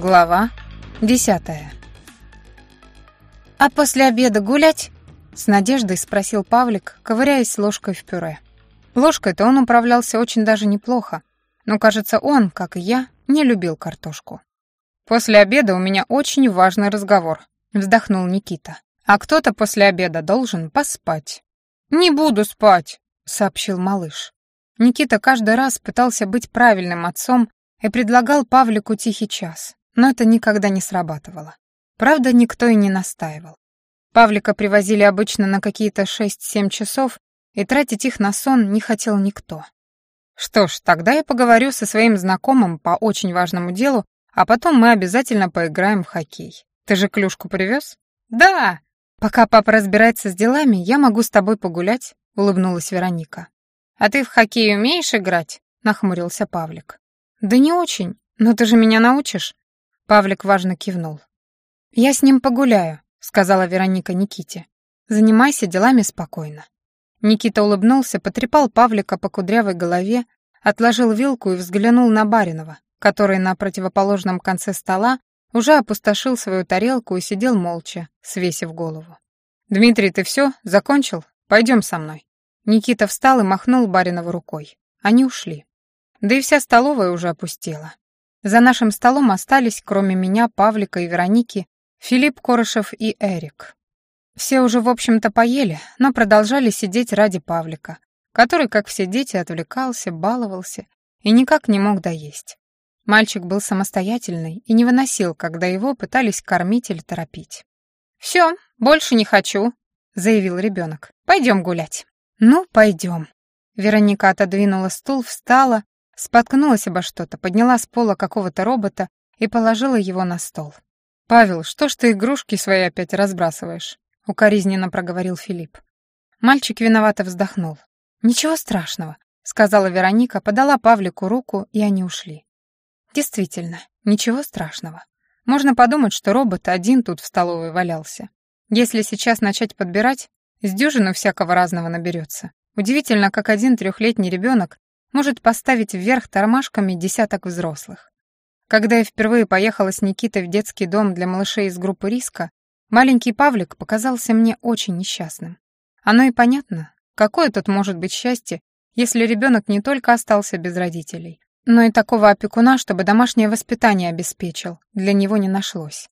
Глава десятая. «А после обеда гулять?» — с надеждой спросил Павлик, ковыряясь ложкой в пюре. Ложкой-то он управлялся очень даже неплохо, но, кажется, он, как и я, не любил картошку. «После обеда у меня очень важный разговор», — вздохнул Никита. «А кто-то после обеда должен поспать». «Не буду спать», — сообщил малыш. Никита каждый раз пытался быть правильным отцом и предлагал Павлику тихий час, но это никогда не срабатывало. Правда, никто и не настаивал. Павлика привозили обычно на какие-то 6-7 часов, и тратить их на сон не хотел никто. Что ж, тогда я поговорю со своим знакомым по очень важному делу, а потом мы обязательно поиграем в хоккей. Ты же клюшку привез? Да! Пока папа разбирается с делами, я могу с тобой погулять, улыбнулась Вероника. А ты в хоккей умеешь играть? нахмурился Павлик. «Да не очень, но ты же меня научишь?» Павлик важно кивнул. «Я с ним погуляю», — сказала Вероника Никите. «Занимайся делами спокойно». Никита улыбнулся, потрепал Павлика по кудрявой голове, отложил вилку и взглянул на Баринова, который на противоположном конце стола уже опустошил свою тарелку и сидел молча, свесив голову. «Дмитрий, ты все? Закончил? Пойдем со мной». Никита встал и махнул Баринову рукой. Они ушли. Да и вся столовая уже опустела. За нашим столом остались, кроме меня, Павлика и Вероники, Филипп Корышев и Эрик. Все уже, в общем-то, поели, но продолжали сидеть ради Павлика, который, как все дети, отвлекался, баловался и никак не мог доесть. Мальчик был самостоятельный и не выносил, когда его пытались кормить или торопить. «Все, больше не хочу», — заявил ребенок. «Пойдем гулять». «Ну, пойдем». Вероника отодвинула стул, встала Споткнулась обо что-то, подняла с пола какого-то робота и положила его на стол. «Павел, что ж ты игрушки свои опять разбрасываешь?» — укоризненно проговорил Филипп. Мальчик виновато вздохнул. «Ничего страшного», — сказала Вероника, подала Павлику руку, и они ушли. «Действительно, ничего страшного. Можно подумать, что робот один тут в столовой валялся. Если сейчас начать подбирать, с дюжину всякого разного наберется. Удивительно, как один трехлетний ребенок может поставить вверх тормашками десяток взрослых. Когда я впервые поехала с Никитой в детский дом для малышей из группы риска, маленький Павлик показался мне очень несчастным. Оно и понятно, какое тут может быть счастье, если ребенок не только остался без родителей, но и такого опекуна, чтобы домашнее воспитание обеспечил, для него не нашлось.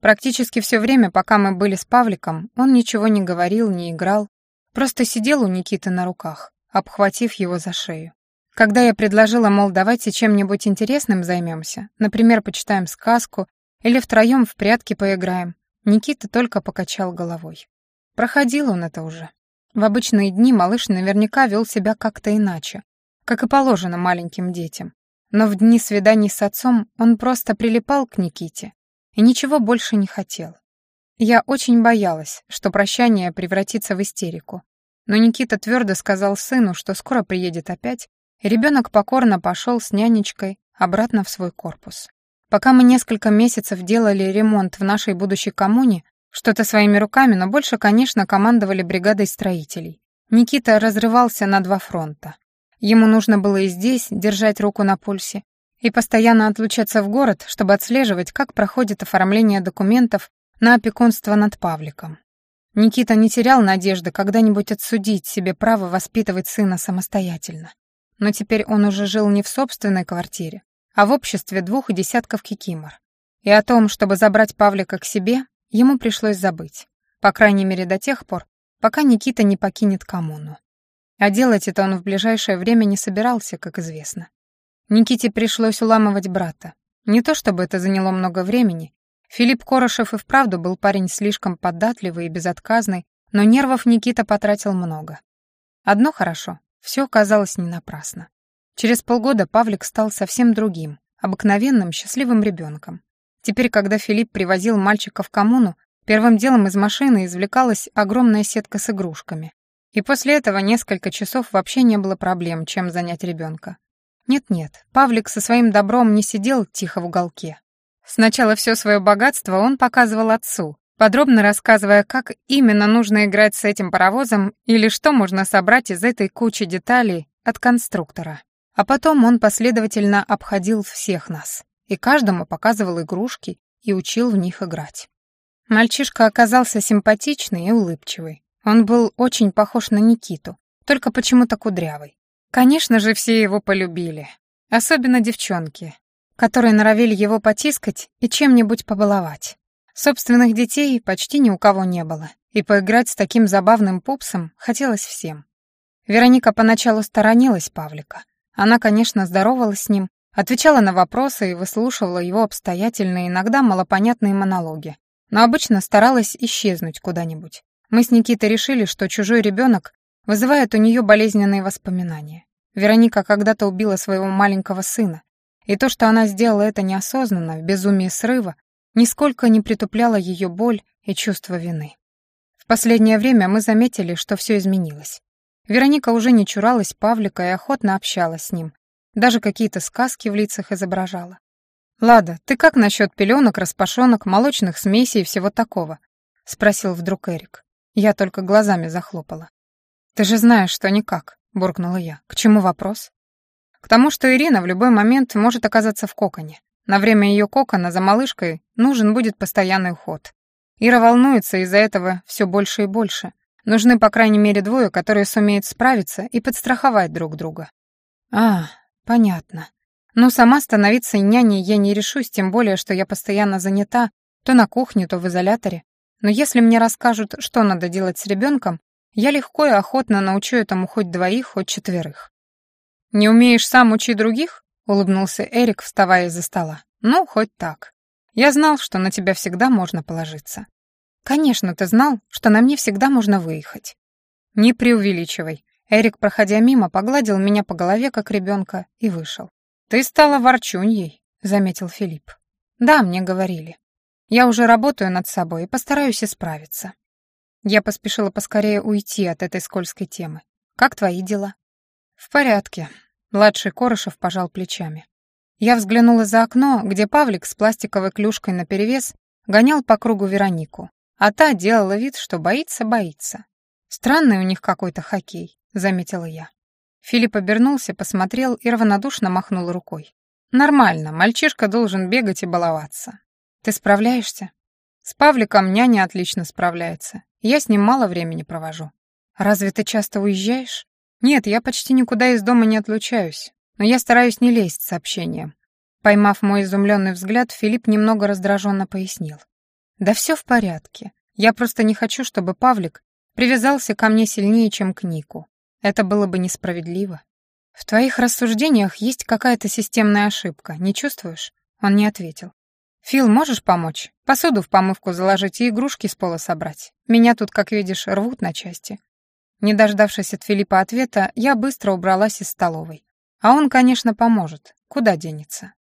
Практически все время, пока мы были с Павликом, он ничего не говорил, не играл, просто сидел у Никиты на руках, обхватив его за шею. Когда я предложила, мол, давайте чем-нибудь интересным займемся, например, почитаем сказку или втроем в прятки поиграем, Никита только покачал головой. Проходил он это уже. В обычные дни малыш наверняка вел себя как-то иначе, как и положено маленьким детям. Но в дни свиданий с отцом он просто прилипал к Никите и ничего больше не хотел. Я очень боялась, что прощание превратится в истерику. Но Никита твердо сказал сыну, что скоро приедет опять, ребенок покорно пошел с нянечкой обратно в свой корпус. Пока мы несколько месяцев делали ремонт в нашей будущей коммуне, что-то своими руками, но больше, конечно, командовали бригадой строителей. Никита разрывался на два фронта. Ему нужно было и здесь держать руку на пульсе, и постоянно отлучаться в город, чтобы отслеживать, как проходит оформление документов на опекунство над Павликом. Никита не терял надежды когда-нибудь отсудить себе право воспитывать сына самостоятельно но теперь он уже жил не в собственной квартире, а в обществе двух десятков кикимор. И о том, чтобы забрать Павлика к себе, ему пришлось забыть. По крайней мере, до тех пор, пока Никита не покинет коммуну. А делать это он в ближайшее время не собирался, как известно. Никите пришлось уламывать брата. Не то чтобы это заняло много времени. Филипп Корошев и вправду был парень слишком податливый и безотказный, но нервов Никита потратил много. Одно хорошо. Все оказалось не напрасно. Через полгода Павлик стал совсем другим, обыкновенным счастливым ребенком. Теперь, когда Филипп привозил мальчика в коммуну, первым делом из машины извлекалась огромная сетка с игрушками. И после этого несколько часов вообще не было проблем, чем занять ребенка. Нет-нет, Павлик со своим добром не сидел тихо в уголке. Сначала все свое богатство он показывал отцу, подробно рассказывая, как именно нужно играть с этим паровозом или что можно собрать из этой кучи деталей от конструктора. А потом он последовательно обходил всех нас. и каждому показывал игрушки и учил в них играть. Мальчишка оказался симпатичный и улыбчивый. Он был очень похож на Никиту, только почему-то кудрявый. Конечно же, все его полюбили. Особенно девчонки, которые норовили его потискать и чем-нибудь побаловать. Собственных детей почти ни у кого не было, и поиграть с таким забавным пупсом хотелось всем. Вероника поначалу сторонилась Павлика. Она, конечно, здоровалась с ним, отвечала на вопросы и выслушивала его обстоятельные, иногда малопонятные монологи, но обычно старалась исчезнуть куда-нибудь. Мы с Никитой решили, что чужой ребенок вызывает у нее болезненные воспоминания. Вероника когда-то убила своего маленького сына, и то, что она сделала это неосознанно, в безумии срыва, нисколько не притупляло ее боль и чувство вины. В последнее время мы заметили, что все изменилось. Вероника уже не чуралась Павлика и охотно общалась с ним, даже какие-то сказки в лицах изображала. «Лада, ты как насчет пеленок, распашонок, молочных смесей и всего такого?» — спросил вдруг Эрик. Я только глазами захлопала. «Ты же знаешь, что никак», — буркнула я. «К чему вопрос?» К тому, что Ирина в любой момент может оказаться в коконе. На время ее кокона за малышкой нужен будет постоянный уход. Ира волнуется из-за этого все больше и больше. Нужны, по крайней мере, двое, которые сумеют справиться и подстраховать друг друга. А, понятно. Ну, сама становиться няней я не решусь, тем более, что я постоянно занята, то на кухне, то в изоляторе. Но если мне расскажут, что надо делать с ребенком, я легко и охотно научу этому хоть двоих, хоть четверых. «Не умеешь сам учить других?» — улыбнулся Эрик, вставая из-за стола. «Ну, хоть так. Я знал, что на тебя всегда можно положиться». «Конечно, ты знал, что на мне всегда можно выехать». «Не преувеличивай». Эрик, проходя мимо, погладил меня по голове, как ребенка, и вышел. «Ты стала ворчуньей», — заметил Филипп. «Да, мне говорили. Я уже работаю над собой и постараюсь исправиться». Я поспешила поскорее уйти от этой скользкой темы. «Как твои дела?» «В порядке», — младший Корышев пожал плечами. Я взглянула за окно, где Павлик с пластиковой клюшкой наперевес гонял по кругу Веронику, а та делала вид, что боится-боится. «Странный у них какой-то хоккей», — заметила я. Филипп обернулся, посмотрел и равнодушно махнул рукой. «Нормально, мальчишка должен бегать и баловаться. Ты справляешься?» «С Павликом няня отлично справляется. Я с ним мало времени провожу». «Разве ты часто уезжаешь?» «Нет, я почти никуда из дома не отлучаюсь, но я стараюсь не лезть с сообщением». Поймав мой изумленный взгляд, Филипп немного раздраженно пояснил. «Да все в порядке. Я просто не хочу, чтобы Павлик привязался ко мне сильнее, чем к Нику. Это было бы несправедливо. В твоих рассуждениях есть какая-то системная ошибка, не чувствуешь?» Он не ответил. «Фил, можешь помочь? Посуду в помывку заложить и игрушки с пола собрать. Меня тут, как видишь, рвут на части. Не дождавшись от Филиппа ответа, я быстро убралась из столовой. А он, конечно, поможет. Куда денется?